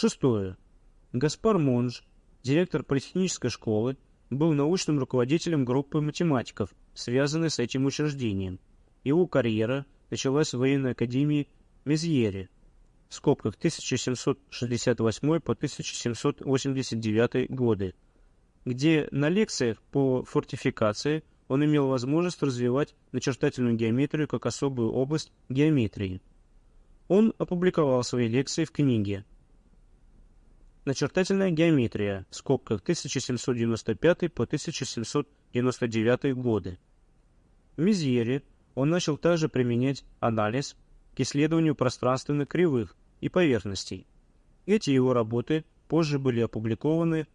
Шестое. Гаспар Монж, директор политехнической школы, был научным руководителем группы математиков, связанной с этим учреждением. Его карьера началась в военной академии Мезьере, в скобках 1768 по 1789 годы, где на лекциях по фортификации он имел возможность развивать начертательную геометрию как особую область геометрии. Он опубликовал свои лекции в книге Начертательная геометрия, в скобках 1795 по 1799 годы. В Мизьере он начал также применять анализ к исследованию пространственных кривых и поверхностей. Эти его работы позже были опубликованы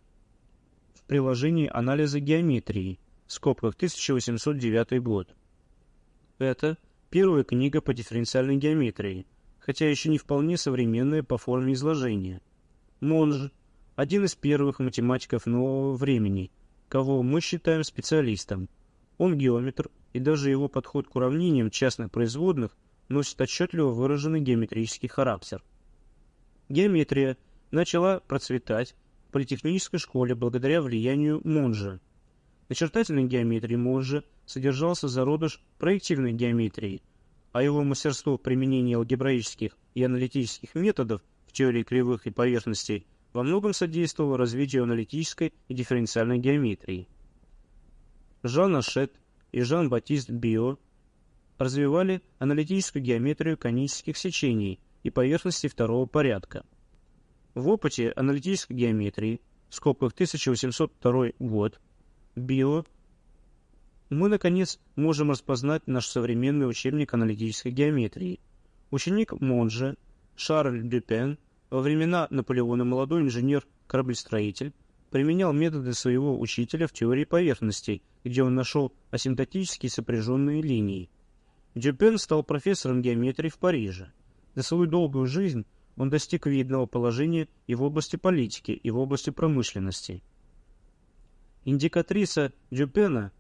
в приложении анализа геометрии, в скобках 1809 год. Это первая книга по дифференциальной геометрии, хотя еще не вполне современная по форме изложения – Монж, один из первых математиков нового времени, кого мы считаем специалистом. Он геометр, и даже его подход к уравнениям частных производных носит отчетливо выраженный геометрический характер. Геометрия начала процветать в политехнической школе благодаря влиянию Монжа. Начертательной геометрии Монжа содержался зародыш проективной геометрии, а его мастерство в применении алгебраических и аналитических методов теории кривых и поверхностей во многом содействовало развитию аналитической и дифференциальной геометрии. Жан Ашет и Жан-Батист Био развивали аналитическую геометрию конических сечений и поверхностей второго порядка. В опыте аналитической геометрии, в скобках 1802 год, Био, мы, наконец, можем распознать наш современный учебник аналитической геометрии. Ученик Монже – Шарль Дюпен, во времена Наполеона молодой инженер-кораблестроитель, применял методы своего учителя в теории поверхностей, где он нашел асимптотические сопряженные линии. Дюпен стал профессором геометрии в Париже. За свою долгую жизнь он достиг видного положения и в области политики, и в области промышленности. Индикатриса Дюпена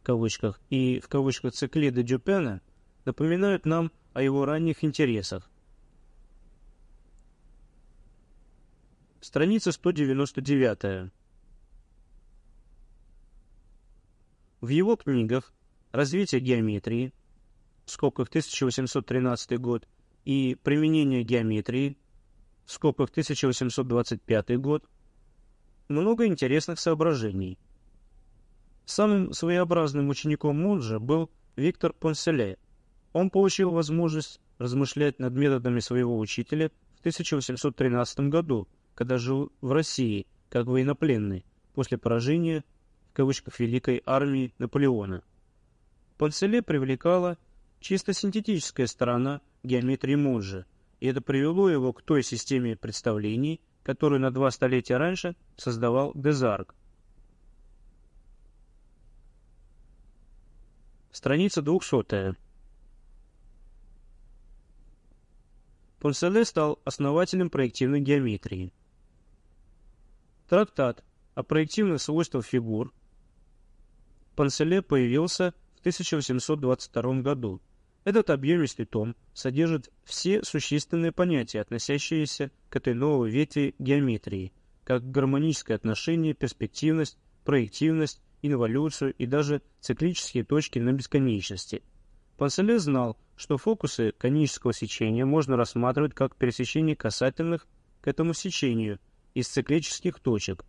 в кавычках и в кавычках циклиды Дюпена напоминают нам о его ранних интересах, Страница 199. В его книгах «Развитие геометрии» в скобках 1813 год и «Применение геометрии» в скобках 1825 год много интересных соображений. Самым своеобразным учеником Мунджа был Виктор Понселе. Он получил возможность размышлять над методами своего учителя в 1813 году – когда жил в России как военнопленный после поражения в кавычках Великой армии Наполеона. Понселе привлекала чисто синтетическая сторона геометрии Монжа, и это привело его к той системе представлений, которую на два столетия раньше создавал Дезарк. Страница 200. Понселе стал основателем проективной геометрии. Трактат о проективных свойствах фигур Панселе появился в 1822 году. Этот объемистый том содержит все существенные понятия, относящиеся к этой новой ветви геометрии, как гармоническое отношение, перспективность, проективность, инволюцию и даже циклические точки на бесконечности. Панселе знал, что фокусы конического сечения можно рассматривать как пересечение касательных к этому сечению – из циклических точек.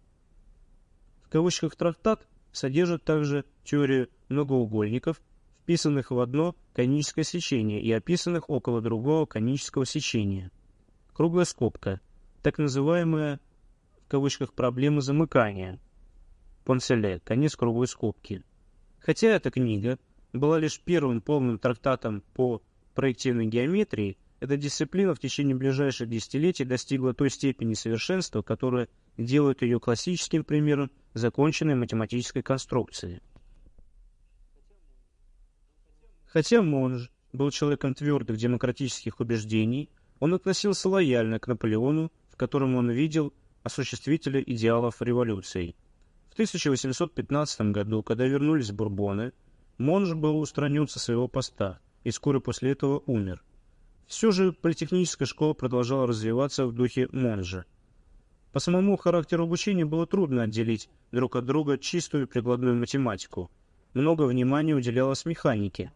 В кавычках трактат содержит также теорию многоугольников, вписанных в одно коническое сечение и описанных около другого конического сечения. Круглая скобка, так называемая в кавычках проблема замыкания. Понселе, конец круглой скобки. Хотя эта книга была лишь первым полным трактатом по проективной геометрии, эта дисциплина в течение ближайших десятилетий достигла той степени совершенства, которая делает ее классическим примером законченной математической конструкции. Хотя Монж был человеком твердых демократических убеждений, он относился лояльно к Наполеону, в котором он видел осуществителя идеалов революции. В 1815 году, когда вернулись Бурбоны, Монж был устранен со своего поста и вскоре после этого умер. Все же политехническая школа продолжала развиваться в духе Монжа. По самому характеру обучения было трудно отделить друг от друга чистую прикладную математику. Много внимания уделялось механике,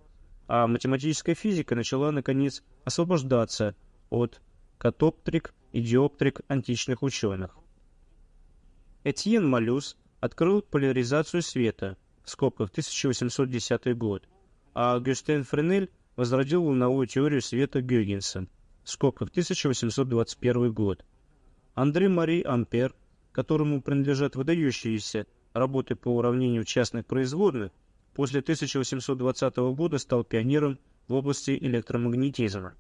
а математическая физика начала, наконец, освобождаться от катоптрик и диоптрик античных ученых. Этьен Малюс открыл поляризацию света, в скобках 1810 год, а Гюстен Френель возродил волновую теорию света Гюйгенса, в скобках 1821 год. Андре Мари Ампер, которому принадлежат выдающиеся работы по уравнению частных производных, после 1820 года стал пионером в области электромагнетизма.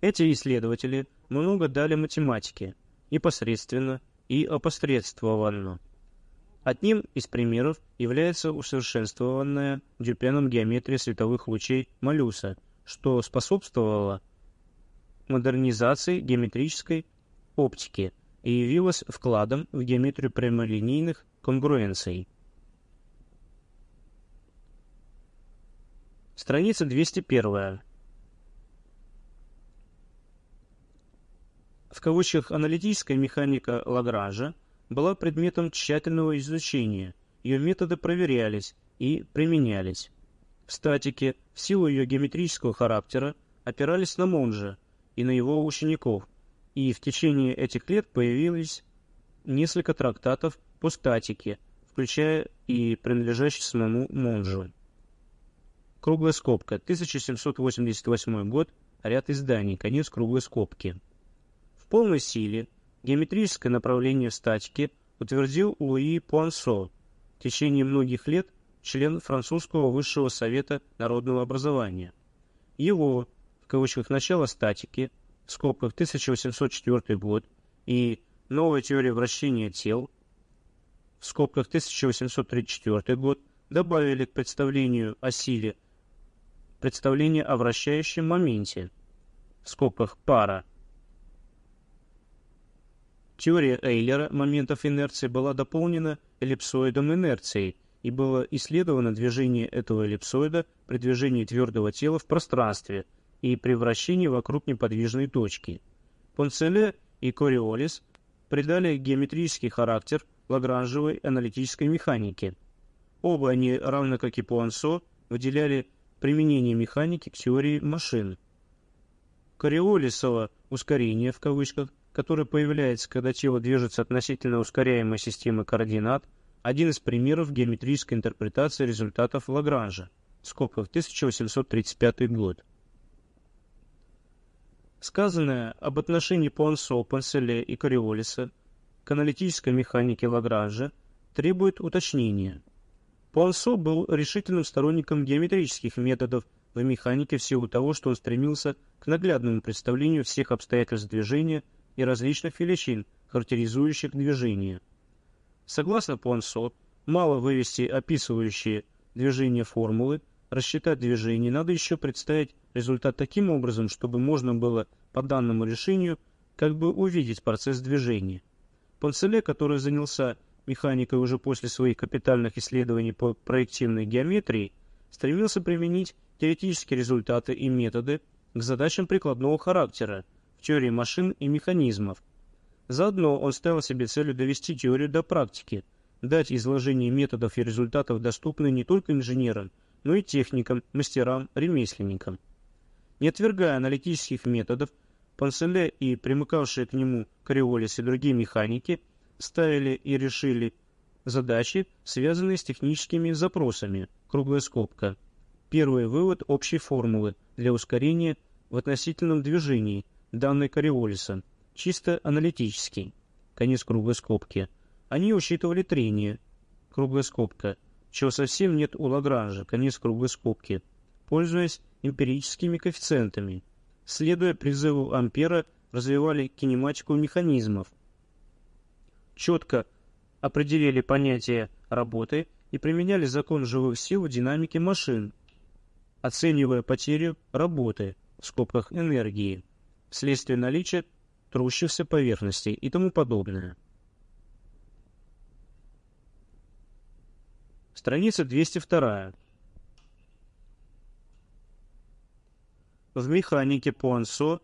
Эти исследователи много дали математике, непосредственно и опосредствованно. Одним из примеров является усовершенствованная Дюпеном геометрия световых лучей Малюса, что способствовало модернизации геометрической оптики и явилось вкладом в геометрию прямолинейных конгруенций. Страница 201. В кавычках «аналитическая механика Лагража» была предметом тщательного изучения, ее методы проверялись и применялись. В статике, в силу ее геометрического характера, опирались на Монжа и на его учеников, и в течение этих лет появились несколько трактатов по статике, включая и принадлежащий самому Монжу. Круглая скобка, 1788 год, ряд изданий, конец круглой скобки. В полной силе геометрическое направление статики утвердил Луи Пуансо, в течение многих лет член французского высшего совета народного образования. Его, в кавычках, начало статики, в скобках 1804 год, и новая теория вращения тел, в скобках 1834 год, добавили к представлению о силе представление о вращающем моменте, в скобках пара. Теория Эйлера моментов инерции была дополнена эллипсоидом инерции, и было исследовано движение этого эллипсоида при движении твердого тела в пространстве и при вращении вокруг неподвижной точки. Понцеле и Кориолис придали геометрический характер лагранжевой аналитической механике. Оба они, равно как и Пуансо, выделяли применение механики к теории машин. Кориолисово ускорение в кавычках, которое появляется, когда тело движется относительно ускоряемой системы координат, один из примеров геометрической интерпретации результатов Лагранжа, скобках 1835 год. Сказанное об отношении Пуансо, Панселе и Кориолиса к аналитической механике Лагранжа требует уточнения – Пуансо был решительным сторонником геометрических методов в механике в силу того, что он стремился к наглядному представлению всех обстоятельств движения и различных величин, характеризующих движение. Согласно Пуансо, мало вывести описывающие движение формулы, рассчитать движение, надо еще представить результат таким образом, чтобы можно было по данному решению как бы увидеть процесс движения. Понселе, который занялся механикой уже после своих капитальных исследований по проективной геометрии, стремился применить теоретические результаты и методы к задачам прикладного характера теории машин и механизмов. Заодно он ставил себе целью довести теорию до практики, дать изложение методов и результатов доступные не только инженерам, но и техникам, мастерам, ремесленникам. Не отвергая аналитических методов, Панселе и примыкавшие к нему Кориолис и другие механики – ставили и решили задачи, связанные с техническими запросами. Круглая скобка. Первый вывод общей формулы для ускорения в относительном движении, данной Кориолиса, чисто аналитический. Конец круглой скобки. Они учитывали трение. Круглая скобка. Чего совсем нет у Лагранжа. Конец круглой скобки. Пользуясь эмпирическими коэффициентами. Следуя призыву Ампера, развивали кинематику механизмов, четко определили понятие работы и применяли закон живых сил в динамике машин, оценивая потерю работы, в скобках энергии, вследствие наличия трущихся поверхностей и тому подобное. Страница 202. В механике Пуансо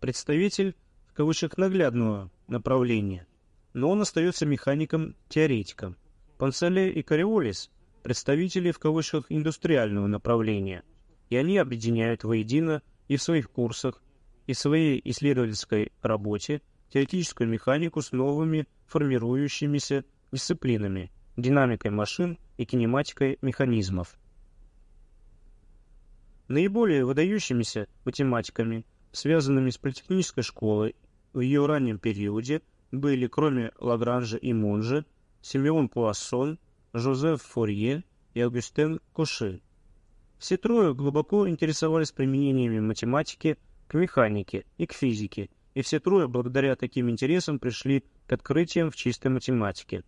представитель в кавычках наглядного направления, но он остается механиком-теоретиком. Панцеле и Кориолис – представители в кавычках индустриального направления, и они объединяют воедино и в своих курсах, и своей исследовательской работе теоретическую механику с новыми формирующимися дисциплинами – динамикой машин и кинематикой механизмов. Наиболее выдающимися математиками, связанными с политехнической школой в ее раннем периоде, были, кроме Лагранжа и Монжа, Симеон Пуассон, Жозеф Фурье и Августен Коши. Все трое глубоко интересовались применениями математики к механике и к физике, и все трое благодаря таким интересам пришли к открытиям в чистой математике.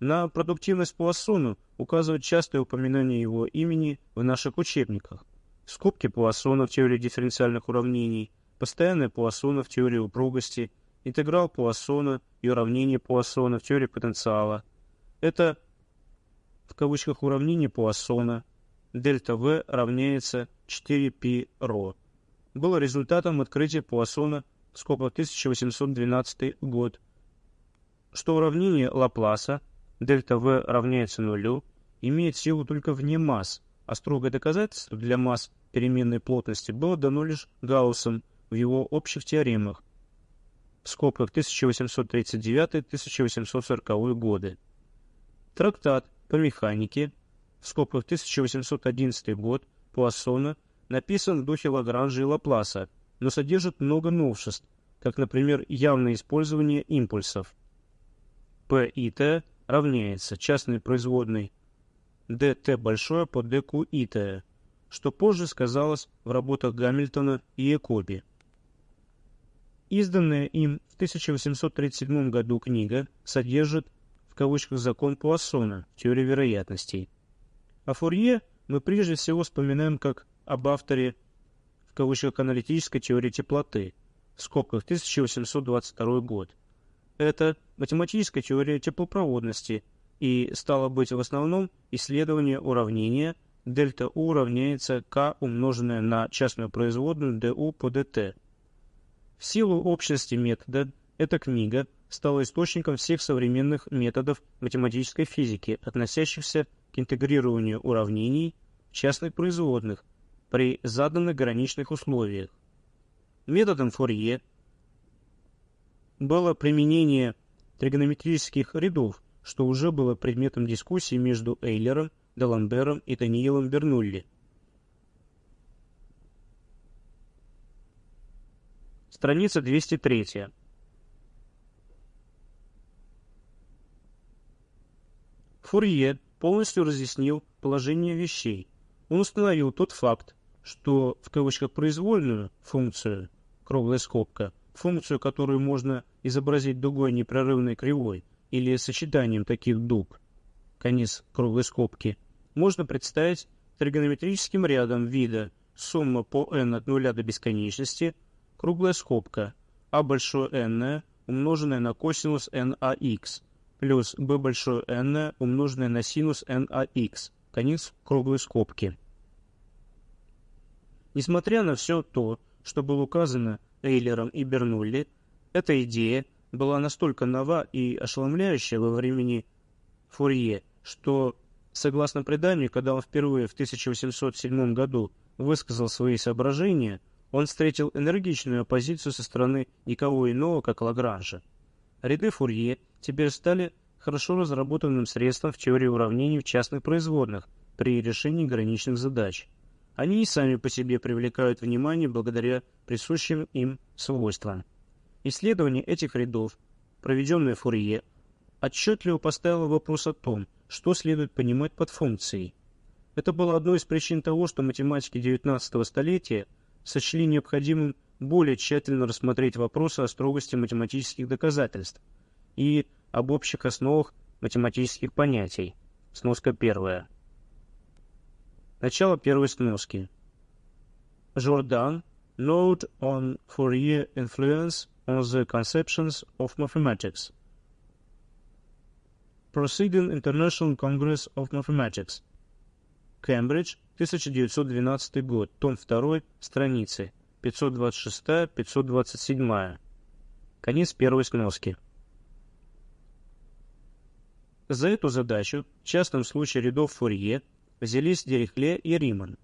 На продуктивность Пуассону указывают частое упоминание его имени в наших учебниках скобки Пуассона в теории дифференциальных уравнений, постоянная Пуассона в теории упругости, интеграл Пуассона и уравнение Пуассона в теории потенциала. Это в кавычках уравнение Пуассона дельта В равняется 4π ρ. Было результатом открытия Пуассона в скобках 1812 год, что уравнение Лапласа дельта В равняется нулю имеет силу только вне масс, а строгое доказательство для масс переменной плотности было дано лишь Гауссом в его общих теоремах в скобках 1839-1840 годы. Трактат по механике в скобках 1811 год Пуассона написан в духе Лагранжа и Лапласа, но содержит много новшеств, как, например, явное использование импульсов. P и T равняется частной производной dt большое по dq ит, что позже сказалось в работах Гамильтона и Якоби. Изданная им в 1837 году книга содержит в кавычках закон Пуассона, теория вероятностей. А Фурье мы прежде всего вспоминаем как об авторе в кавычках аналитической теории теплоты, в скобках 1822 год. Это математическая теория теплопроводности – и стало быть в основном исследование уравнения дельта U равняется k умноженное на частную производную du по dt. В силу общности метода эта книга стала источником всех современных методов математической физики, относящихся к интегрированию уравнений частных производных при заданных граничных условиях. Методом Фурье было применение тригонометрических рядов что уже было предметом дискуссии между Эйлером, Даламбером и Даниилом Бернулли. Страница 203. Фурье полностью разъяснил положение вещей. Он установил тот факт, что в кавычках произвольную функцию, круглая скобка, функцию, которую можно изобразить дугой непрерывной кривой, или сочетанием таких дуг, конец круглой скобки, можно представить тригонометрическим рядом вида сумма по n от нуля до бесконечности, круглая скобка, а большое n умноженное на косинус n a x плюс b большое n умноженное на синус n a x конец круглой скобки. Несмотря на все то, что было указано Эйлером и Бернулли, эта идея была настолько нова и ошеломляющая во времени Фурье, что, согласно преданию, когда он впервые в 1807 году высказал свои соображения, он встретил энергичную оппозицию со стороны никого иного, как Лагранжа. Ряды Фурье теперь стали хорошо разработанным средством в теории уравнений в частных производных при решении граничных задач. Они и сами по себе привлекают внимание благодаря присущим им свойствам. Исследование этих рядов, проведенное Фурье, отчетливо поставило вопрос о том, что следует понимать под функцией. Это было одной из причин того, что математики XIX столетия сочли необходимым более тщательно рассмотреть вопросы о строгости математических доказательств и об общих основах математических понятий. Сноска первая. Начало первой сноски. Жордан. Note on Fourier influence on the conceptions of mathematics. Proceeding International Congress of Mathematics. Кембридж, 1912 год, том 2, страницы 526-527. Конец первой сноски. За эту задачу в частном случае рядов Фурье взялись Дирихле и Риман.